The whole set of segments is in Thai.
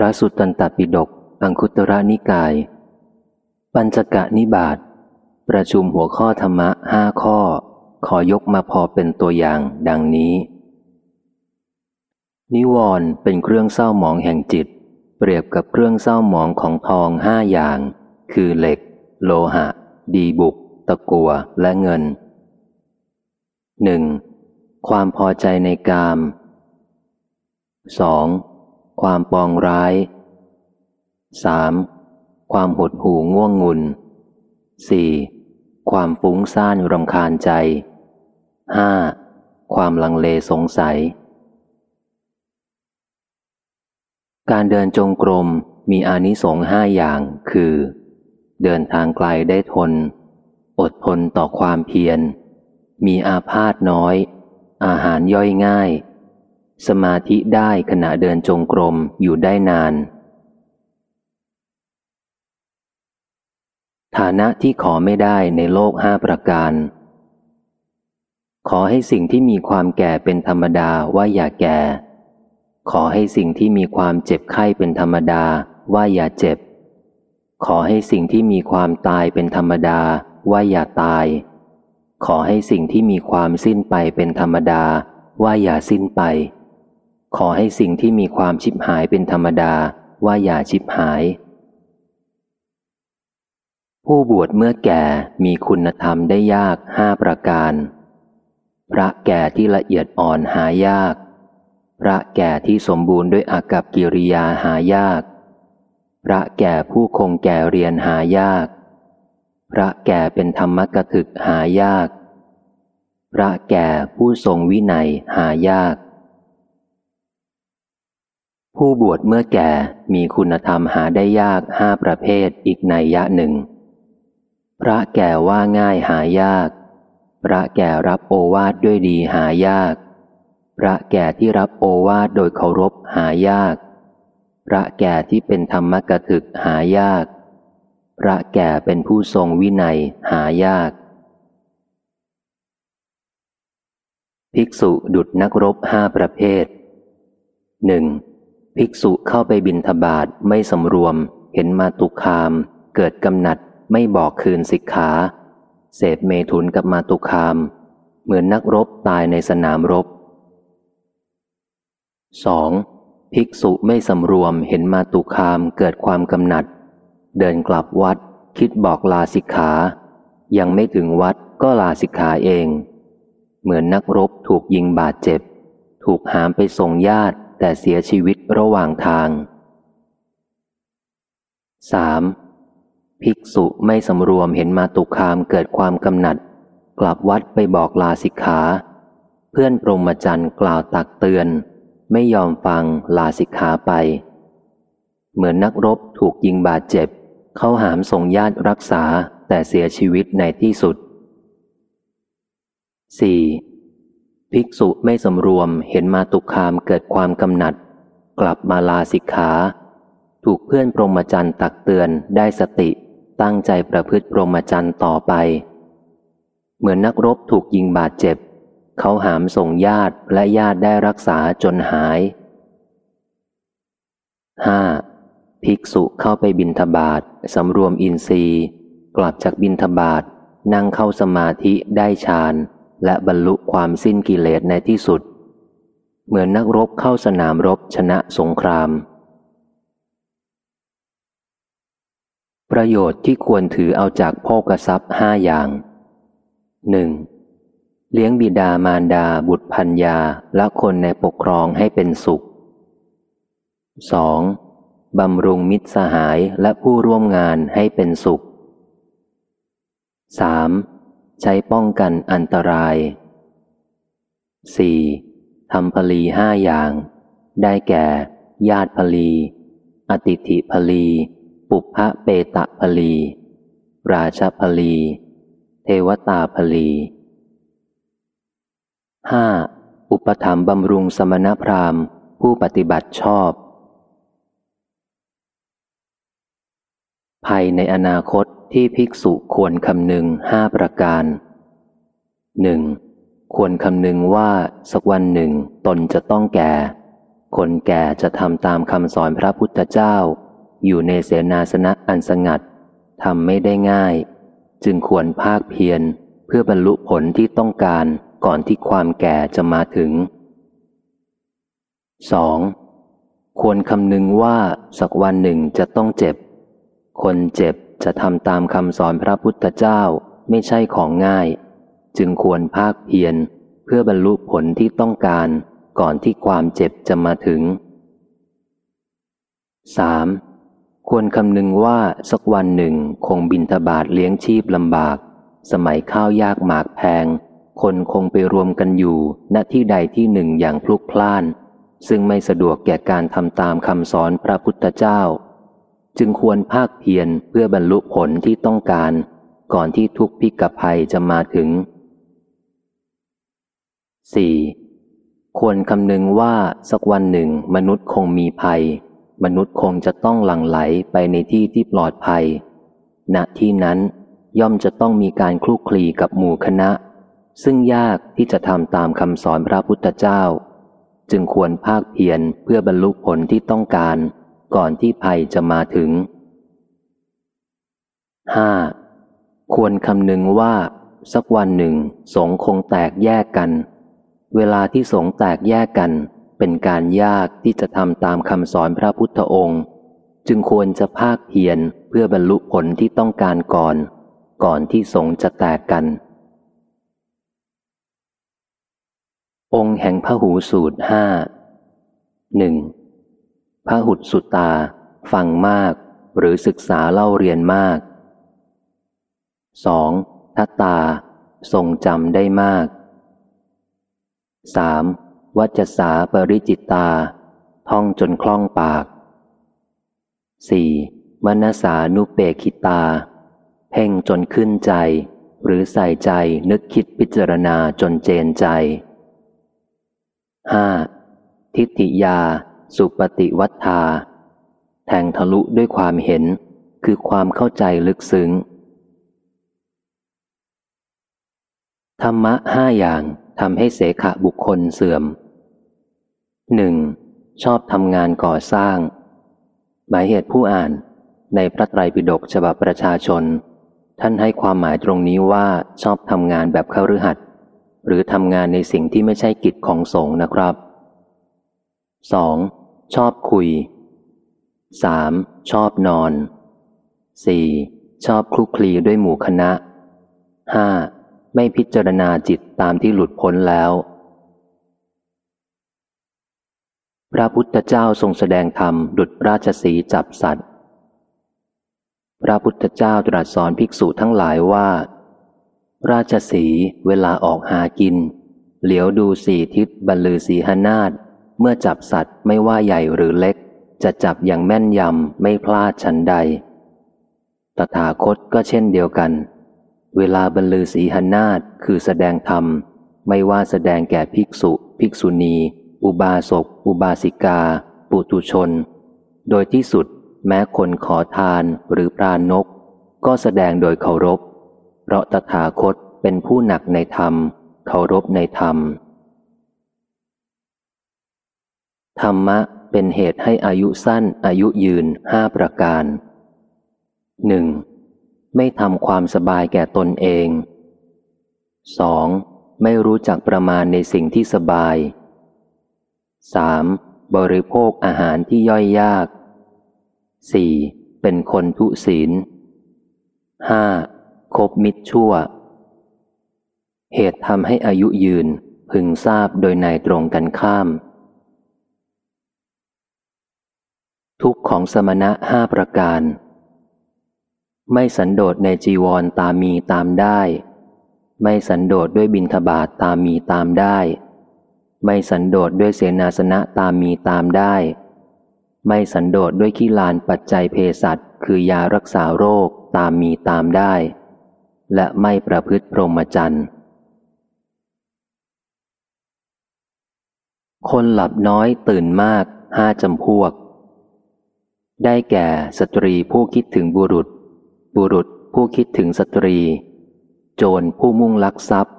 พระสุตตันตปิฎกอังคุตระนิกาย ปัญจกะนิบาตประชุมหัวข้อธรรมะห้าข้อ ขอยกมาพอเป็นตัวอย่างดังนี้ นิวรณ์เป็นเครื่องเศร้าหมองแห่งจิต เปรียบกับเครื่องเศร้าหมองของทองห้าอย่าง คือเหล็ก โลหะ ดีบุก ตะกัวและเงินหนึ่งความพอใจในกาม 2. ความปองร้าย 3. ความหดหู่ง่วงงุน 4. ความฟุ้งซ่านรำคาญใจ 5. ความลังเลสงสัย การเดินจงกรมมีอานิสงส์ห้าอย่างคือ เดินทางไกลได้ทน อดทนต่อความเพียร มีอาพาธน้อย อาหารย่อยง่าย สมาธิได้ขณะเดินจงกรมอยู่ได้นาน ฐานะที่ขอไม่ได้ในโลกห้าประการ ขอให้สิ่งที่มีความแก่เป็นธรรมดาว่าอย่าแก่ ขอให้สิ่งที่มีความเจ็บไข้เป็นธรรมดาว่าอย่าเจ็บ ขอให้สิ่งที่มีความตายเป็นธรรมดาว่าอย่าตาย ขอให้สิ่งที่มีความสิ้นไปเป็นธรรมดาว่าอย่าสิ้นไป ขอให้สิ่งที่มีความชิบหายเป็นธรรมดาว่าอย่าชิบหาย ผู้บวชเมื่อแก่มีคุณธรรมได้ยากห้าประการ พระแก่ที่ละเอียดอ่อนหายาก พระแก่ที่สมบูรณ์ด้วยอากับกิริยาหายาก พระแก่ผู้คงแก่เรียนหายาก พระแก่เป็นธรรมกถึกหายาก พระแก่ผู้ทรงวินัยหายาก ผู้บวชเมื่อแก่มีคุณธรรมหาได้ยากห้าประเภทอีกในยะหนึ่ง พระแก่ว่าง่ายหายาก พระแก่รับโอวาทด้วยดีหายาก พระแก่ที่รับโอวาทโดยเคารพหายาก พระแก่ที่เป็นธรรมกถึกหายาก พระแก่เป็นผู้ทรงวินัยหายาก ภิกษุดุดนักรบห้าประเภทหนึ่ง ภิกษุเข้าไปบินทบาทไม่สำรวม เห็นมาตุคาม เกิดกำหนัดไม่บอกคืนสิกขา เสพเมถุนกับมาตุคาม เหมือนนักรบตายในสนามรบ 2. ภิกษุไม่สำรวมเห็นมาตุคามเกิดความกำหนัด เดินกลับวัด คิดบอกลาสิกขา ยังไม่ถึงวัดก็ลาสิกขาเอง เหมือนนักรบถูกยิงบาดเจ็บ ถูกหามไปส่งญาติ แต่เสียชีวิตระหว่างทาง 3. ภิกษุไม่สำรวมเห็นมาตุคามเกิดความกำหนัด กลับวัดไปบอกลาสิกขา เพื่อนปรมจันทร์กล่าวตักเตือน ไม่ยอมฟังลาสิกขาไป เหมือนนักรบถูกยิงบาดเจ็บ เข้าหามส่งญาติรักษาแต่เสียชีวิตในที่สุด 4. ภิกษุไม่สำรวมเห็นมาตุคามเกิดความกำหนัด กลับมาลาสิกขา ถูกเพื่อนปรมจันตักเตือนได้สติ ตั้งใจประพฤติปรมจันต่อไป เหมือนนักรบถูกยิงบาดเจ็บ เขาหามส่งญาติและญาติได้รักษาจนหาย 5. ภิกษุเข้าไปบินทบาทสำรวมอินทรีย์ กลับจากบินทบาทนั่งเข้าสมาธิได้ฌาน และบรรลุความสิ้นกิเลสในที่สุด เหมือนนักรบเข้าสนามรบชนะสงคราม ประโยชน์ที่ควรถือเอาจากโภกทรัพย์ห้าอย่างหนึ่งเลี้ยงบิดามารดาบุตรพัญญาและคนในปกครองให้เป็นสุข 2. บำรุงมิตรสหายและผู้ร่วมงานให้เป็นสุข 3. ใช้ป้องกันอันตราย 4. ทำพลีห้าอย่าง ได้แก่ ญาติพลี อติถิพลี ปุพพะเปตะพลี ราชพลี เทวตาพลี 5. อุปธรรมบำรุงสมณพราหมณ์ ผู้ปฏิบัติชอบ ภัยในอนาคตที่ภิกษุควรคำนึงห้าประการหนึ่งควรคำนึงว่าสักวันหนึ่งตนจะต้องแก่ คนแก่จะทำตามคำสอนพระพุทธเจ้า อยู่ในเสนาสนะอันสงัดทำไม่ได้ง่าย จึงควรภาคเพียรเพื่อบรรลุผลที่ต้องการก่อนที่ความแก่จะมาถึง 2. ควรคำนึงว่าสักวันหนึ่งจะต้องเจ็บ คนเจ็บจะทำตามคำสอนพระพุทธเจ้าไม่ใช่ของง่าย จึงควรภาคเพียรเพื่อบรรลุผลที่ต้องการก่อนที่ความเจ็บจะมาถึง 3. ควรคำนึงว่าสักวันหนึ่งคงบินทบาทเลี้ยงชีพลำบาก สมัยข้าวยากหมากแพง คนคงไปรวมกันอยู่ณที่ใดที่หนึ่งอย่างพลุกพล่าน ซึ่งไม่สะดวกแก่การทำตามคำสอนพระพุทธเจ้า จึงควรภาคเพียรเพื่อบรรลุผลที่ต้องการ ก่อนที่ทุกพิกภัยจะมาถึง 4. ควรคำนึงว่าสักวันหนึ่งมนุษย์คงมีภัย มนุษย์คงจะต้องหลั่งไหลไปในที่ที่ปลอดภัย ณ ที่นั้นย่อมจะต้องมีการคลุกคลีกับหมู่คณะ ซึ่งยากที่จะทำตามคำสอนพระพุทธเจ้า จึงควรภาคเพียรเพื่อบรรลุผลที่ต้องการ ก่อนที่ภัยจะมาถึง 5. ควรคำนึงว่า สักวันหนึ่ง สงคงแตกแยกกัน เวลาที่สงแตกแยกกัน เป็นการยากที่จะทำตามคำสอนพระพุทธองค์ จึงควรจะภาคเพียรเพื่อบรรลุผลที่ต้องการก่อน ก่อนที่สงจะแตกกัน องค์แห่งพระหูสูตรห้าหนึ่ง พระหุดสุตา ฟังมาก หรือศึกษาเล่าเรียนมาก 2. ทัตตา ทรงจำได้มากสามวัจสาปริจิตตา ท่องจนคล่องปากสี่มนสานุเปกิตา เพ่งจนขึ้นใจ หรือใส่ใจนึกคิดพิจารณาจนเจนใจห้าทิฏฐิยา สุปฏิวัฏฐา แทงทะลุด้วยความเห็น คือความเข้าใจลึกซึ้ง ธรรมะห้าอย่างทำให้เสขะบุคคลเสื่อมหนึ่งชอบทำงานก่อสร้าง หมายเหตุผู้อ่าน ในพระไตรปิฎกฉบับประชาชน ท่านให้ความหมายตรงนี้ว่าชอบทำงานแบบเข้าฤหัสหรือทำงานในสิ่งที่ไม่ใช่กิจของสงฆ์นะครับ 2. ชอบคุย 3. ชอบนอน 4. ชอบคลุกคลีด้วยหมู่คณะ 5. ไม่พิจารณาจิตตามที่หลุดพ้นแล้ว พระพุทธเจ้าทรงแสดงธรรมดุจราชสีจับสัตว์ พระพุทธเจ้าตรัสสอนภิกษุทั้งหลายว่า ราชสีเวลาออกหากิน เหลียวดูสี่ทิศบรรลือสีหนาฏ เมื่อจับสัตว์ไม่ว่าใหญ่หรือเล็ก จะจับอย่างแม่นยำไม่พลาดฉันใด ตถาคตก็เช่นเดียวกัน เวลาบรรลือสีหนาฏคือแสดงธรรม ไม่ว่าแสดงแก่ภิกษุ ภิกษุณี อุบาสก อุบาสิกา ปุตุชน โดยที่สุดแม้คนขอทานหรือปรานก ก็แสดงโดยเคารพ เพราะตถาคตเป็นผู้หนักในธรรม เคารพในธรรม ธรรมะเป็นเหตุให้อายุสั้นอายุยืนห้าประการหนึ่งไม่ทำความสบายแก่ตนเอง 2. ไม่รู้จักประมาณในสิ่งที่สบาย 3. บริโภคอาหารที่ย่อยยาก 4. เป็นคนทุศีล 5. คบมิตรชั่ว เหตุทำให้อายุยืนพึงทราบโดยในตรงกันข้าม ทุกของสมณะห้าประการ ไม่สันโดษในจีวรตามมีตามได้ ไม่สันโดษด้วยบินทบาทตามมีตามได้ ไม่สันโดษด้วยเสนาสนะตามมีตามได้ ไม่สันโดษด้วยขี้ลานปัจจัยเภสัชคือยารักษาโรคตามมีตามได้ และไม่ประพฤติพรหมจรรย์คนหลับน้อยตื่นมากห้าจำพวก ได้แก่สตรีผู้คิดถึงบุรุษ บุรุษผู้คิดถึงสตรี โจรผู้มุ่งลักทรัพย์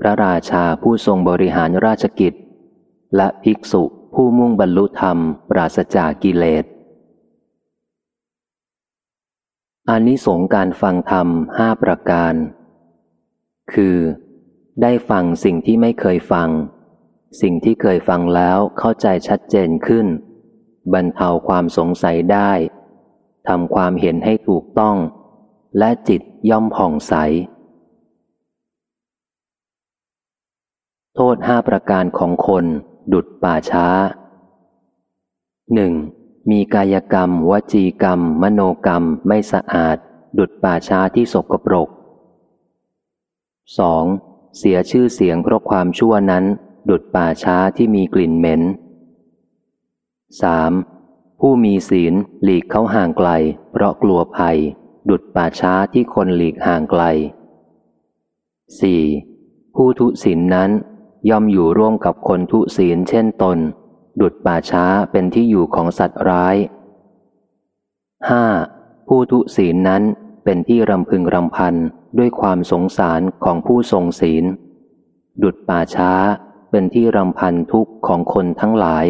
พระราชาผู้ทรงบริหารราชกิจ และภิกษุผู้มุ่งบรรลุธรรม ปราศจากกิเลสอานิสงส์การฟังธรรมห้าประการ คือ ได้ฟังสิ่งที่ไม่เคยฟัง สิ่งที่เคยฟังแล้วเข้าใจชัดเจนขึ้น บรรเทาความสงสัยได้ทำความเห็นให้ถูกต้อง และจิตย่อมผ่องใส โทษห้าประการของคนดุดป่าช้าหนึ่งมีกายกรรม วจีกรรม มโนกรรมไม่สะอาด ดุดป่าช้าที่สกปรก 2. เสียชื่อเสียงเพราะความชั่วนั้น ดุดป่าช้าที่มีกลิ่นเหม็น 3. ผู้มีศีลหลีกเขาห่างไกล เพราะกลัวภัย ดุดป่าช้าที่คนหลีกห่างไกล 4. ผู้ทุศีลนนั้น ย่อมอยู่ร่วมกับคนทุศีลเช่นตน ดุดป่าช้าเป็นที่อยู่ของสัตว์ร้าย 5. ผู้ทุศีลนั้นเป็นที่รำพึงรำพันด้วยความสงสารของผู้ทรงศีล ดุดป่าช้าเป็นที่รำพันทุกข์ของคนทั้งหลาย